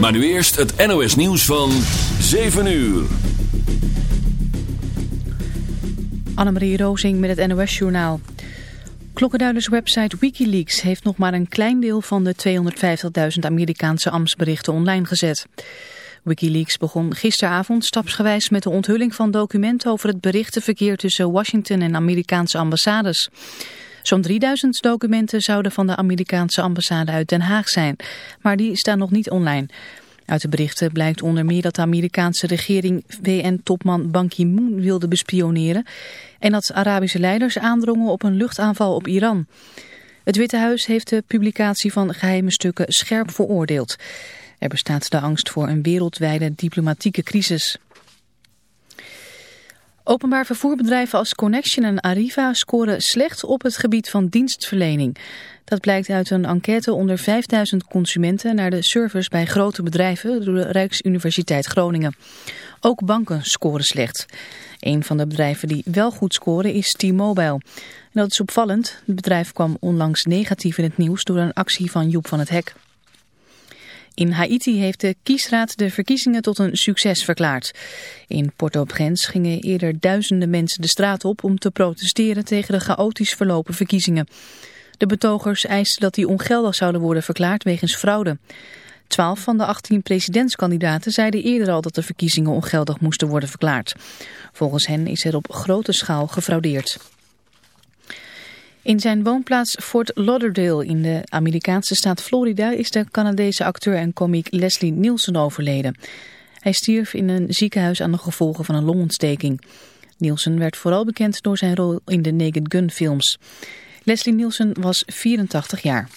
Maar nu eerst het NOS nieuws van 7 uur. Annemarie Rozing met het NOS journaal. Klokkenduiderswebsite Wikileaks heeft nog maar een klein deel van de 250.000 Amerikaanse ambtsberichten online gezet. Wikileaks begon gisteravond stapsgewijs met de onthulling van documenten over het berichtenverkeer tussen Washington en Amerikaanse ambassades. Zo'n 3000 documenten zouden van de Amerikaanse ambassade uit Den Haag zijn, maar die staan nog niet online. Uit de berichten blijkt onder meer dat de Amerikaanse regering VN-topman Ban Ki-moon wilde bespioneren en dat Arabische leiders aandrongen op een luchtaanval op Iran. Het Witte Huis heeft de publicatie van geheime stukken scherp veroordeeld. Er bestaat de angst voor een wereldwijde diplomatieke crisis. Openbaar vervoerbedrijven als Connection en Arriva scoren slecht op het gebied van dienstverlening. Dat blijkt uit een enquête onder 5000 consumenten naar de service bij grote bedrijven door de Rijksuniversiteit Groningen. Ook banken scoren slecht. Een van de bedrijven die wel goed scoren is T-Mobile. Dat is opvallend. Het bedrijf kwam onlangs negatief in het nieuws door een actie van Joep van het Hek. In Haiti heeft de kiesraad de verkiezingen tot een succes verklaard. In Port-au-Prince gingen eerder duizenden mensen de straat op om te protesteren tegen de chaotisch verlopen verkiezingen. De betogers eisten dat die ongeldig zouden worden verklaard wegens fraude. Twaalf van de 18 presidentskandidaten zeiden eerder al dat de verkiezingen ongeldig moesten worden verklaard. Volgens hen is er op grote schaal gefraudeerd. In zijn woonplaats Fort Lauderdale in de Amerikaanse staat Florida is de Canadese acteur en komiek Leslie Nielsen overleden. Hij stierf in een ziekenhuis aan de gevolgen van een longontsteking. Nielsen werd vooral bekend door zijn rol in de Naked Gun films. Leslie Nielsen was 84 jaar.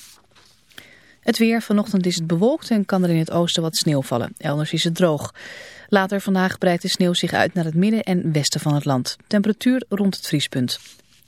Het weer, vanochtend is het bewolkt en kan er in het oosten wat sneeuw vallen. Elders is het droog. Later vandaag breidt de sneeuw zich uit naar het midden en westen van het land. Temperatuur rond het vriespunt.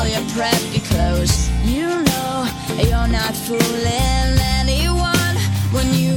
all your preppy clothes. You know you're not fooling anyone when you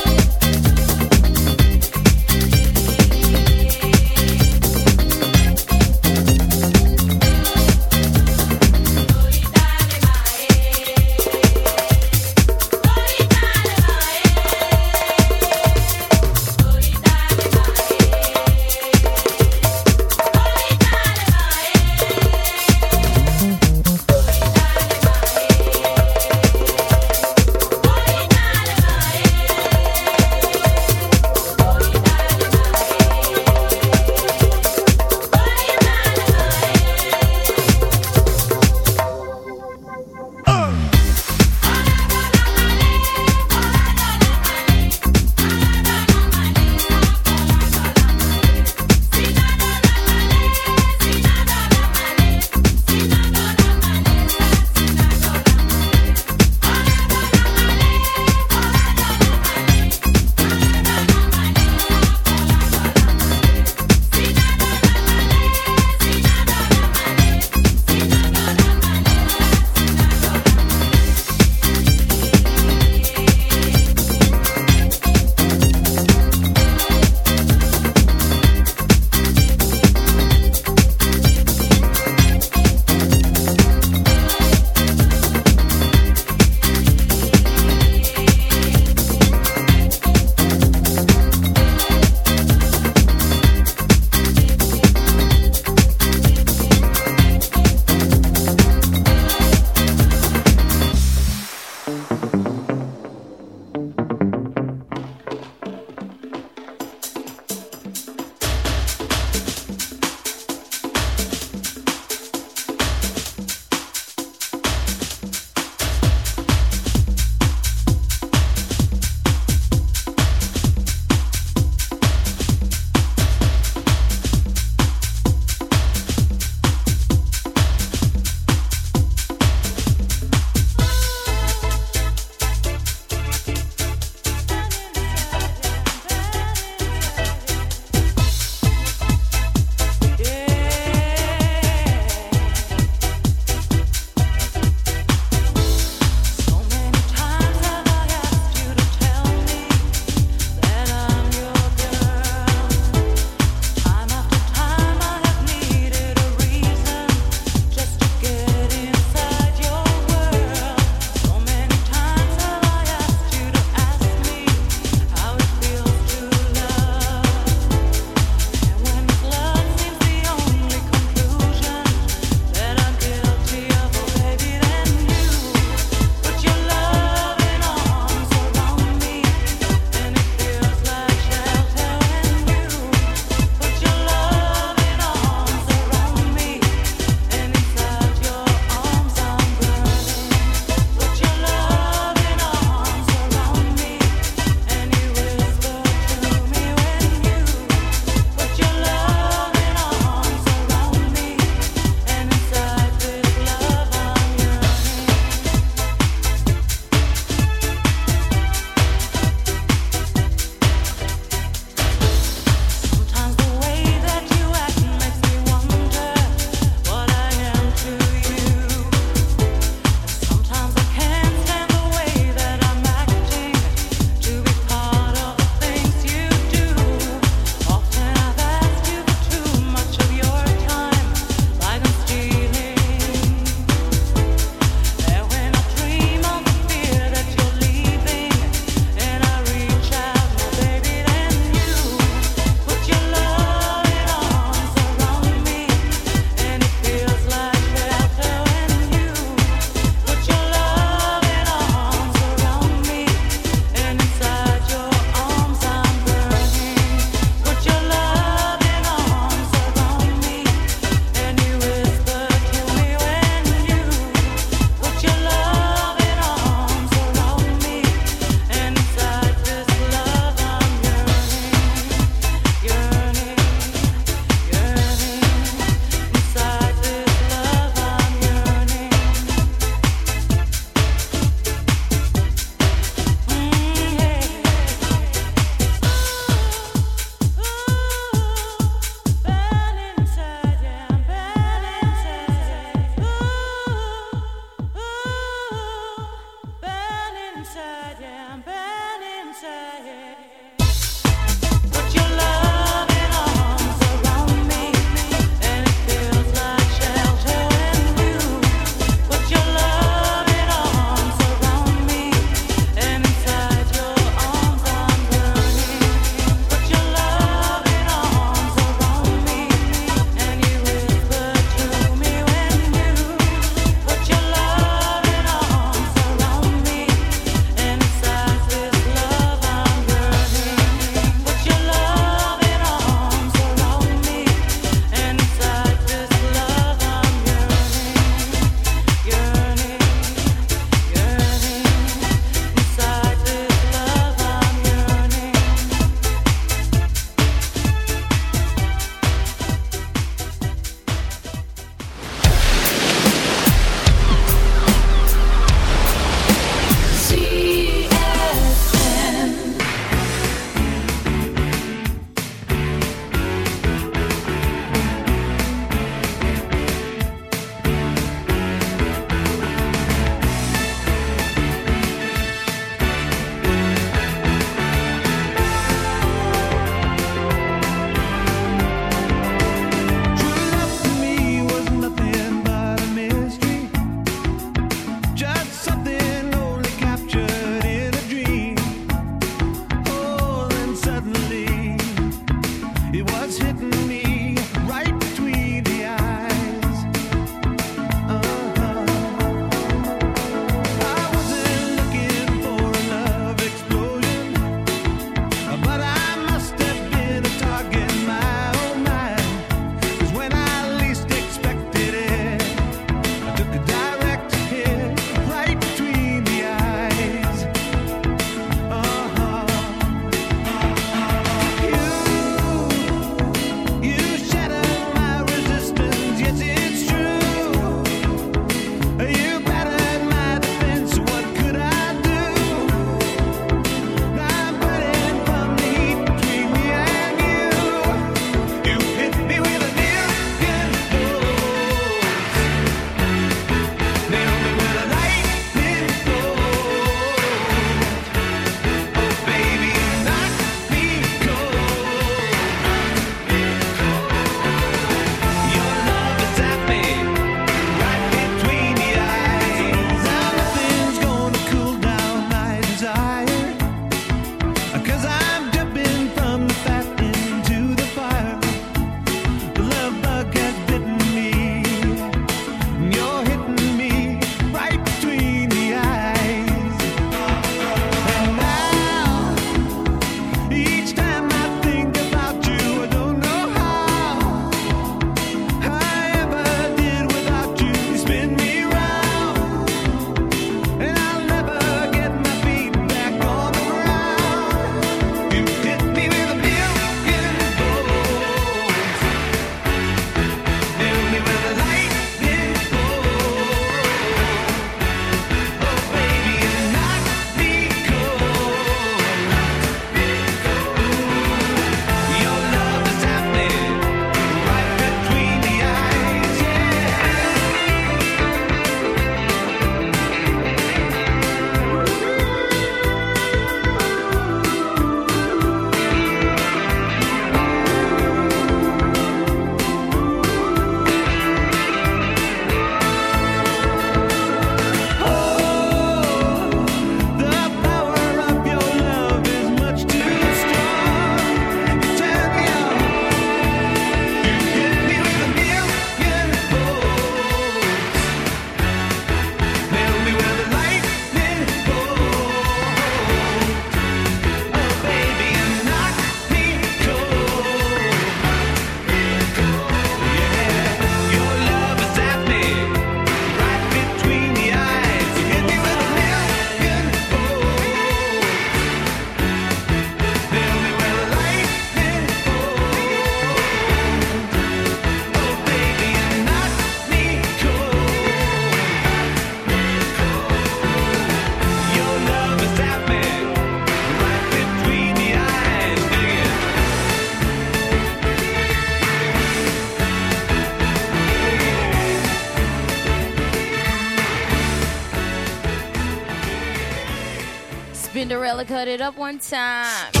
up one time.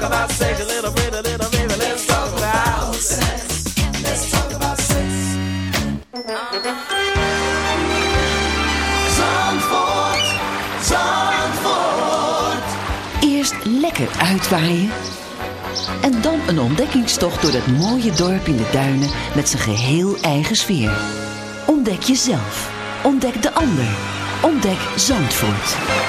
Talk about sex a little bit, a little baby. Let's talk about sex. Let's talk about sex. Zandvoort, Zandvoort. Eerst lekker uitwaaien. En dan een ontdekkingstocht door dat mooie dorp in de duinen met zijn geheel eigen sfeer. Ontdek jezelf. Ontdek de ander. Ontdek Zandvoort. Zandvoort,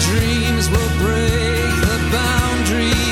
dreams will break the boundaries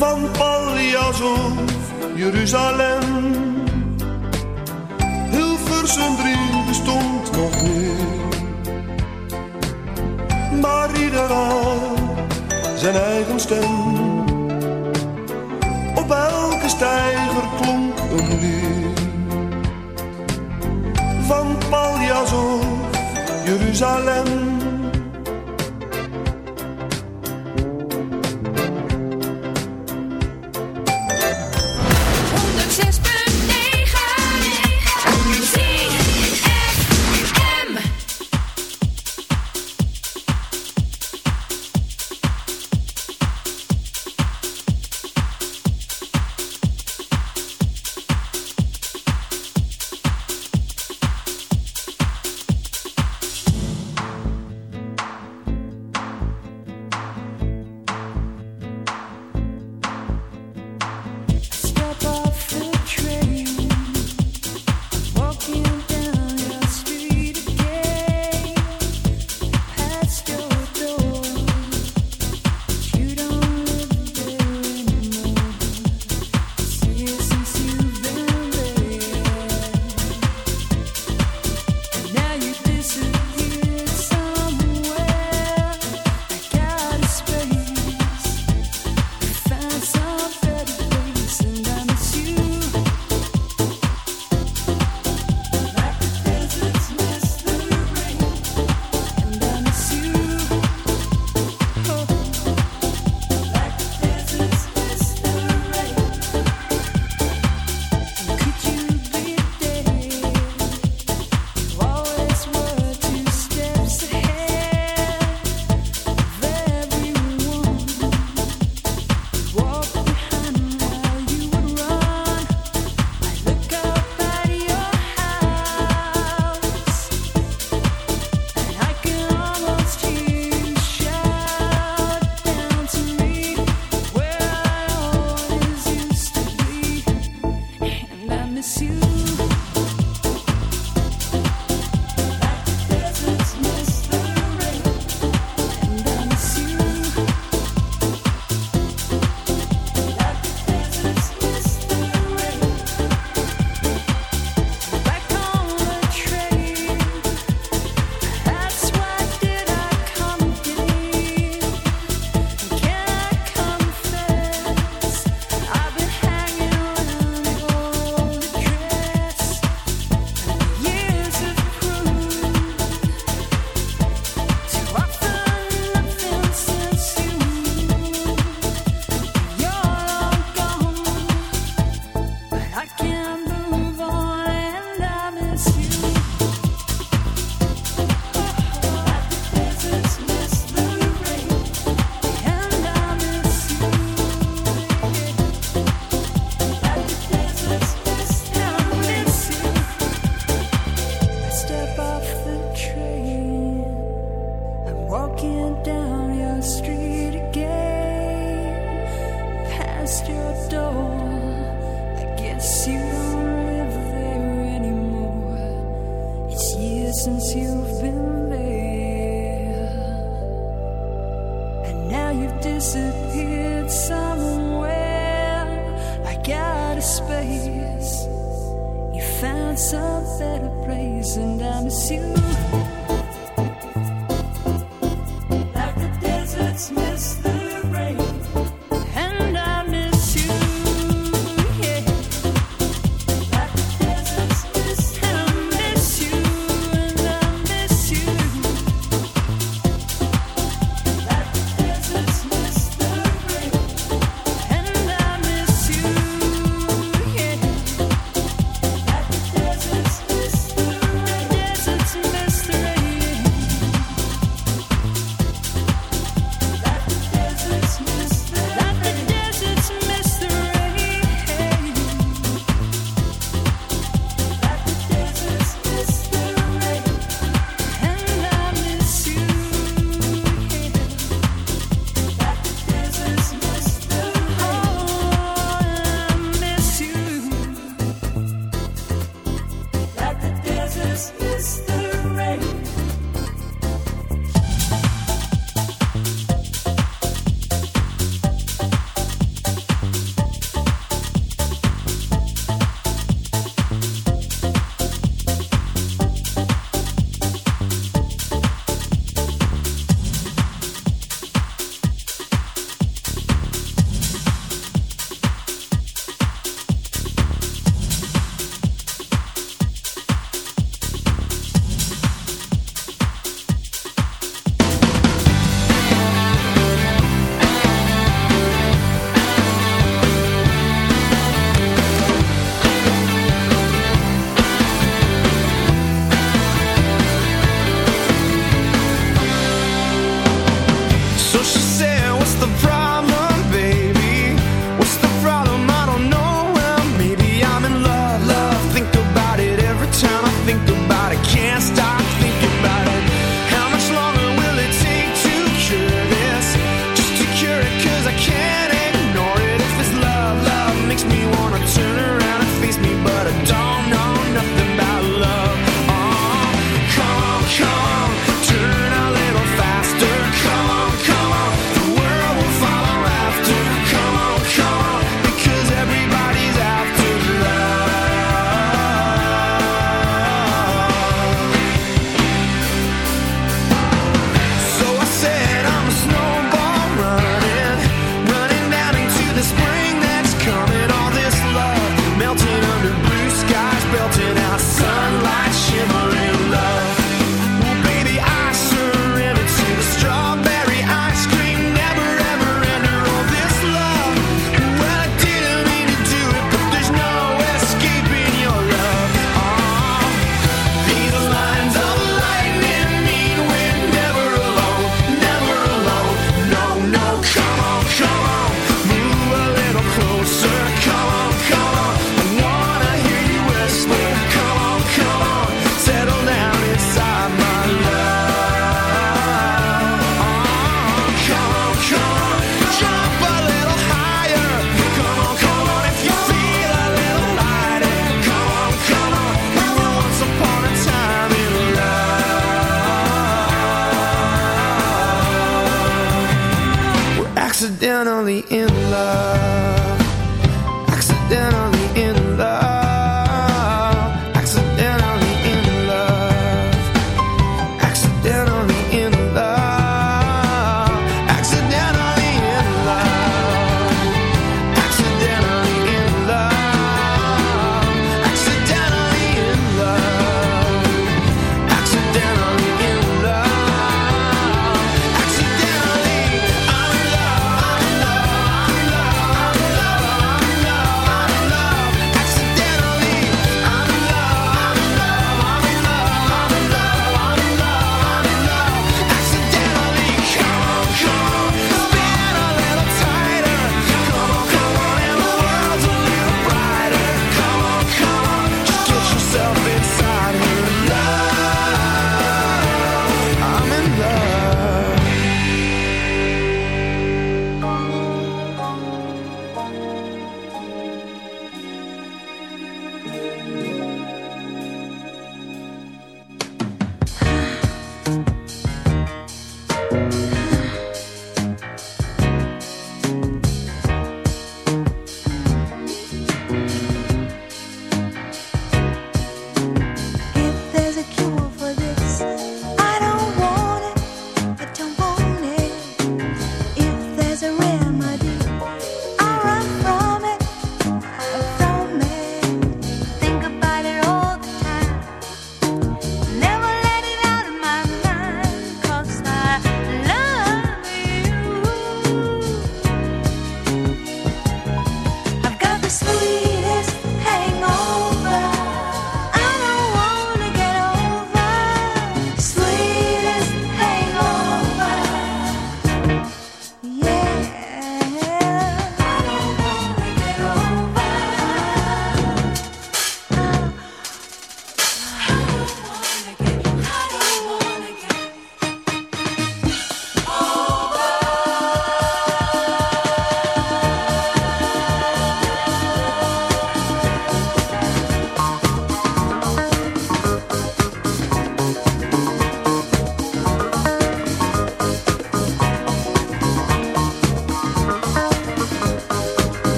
van Paljas of Jeruzalem. Hilversum 3 bestond nog niet, maar ieder had zijn eigen stem. Op elke stijger klonk een lied van Paljas of Jeruzalem.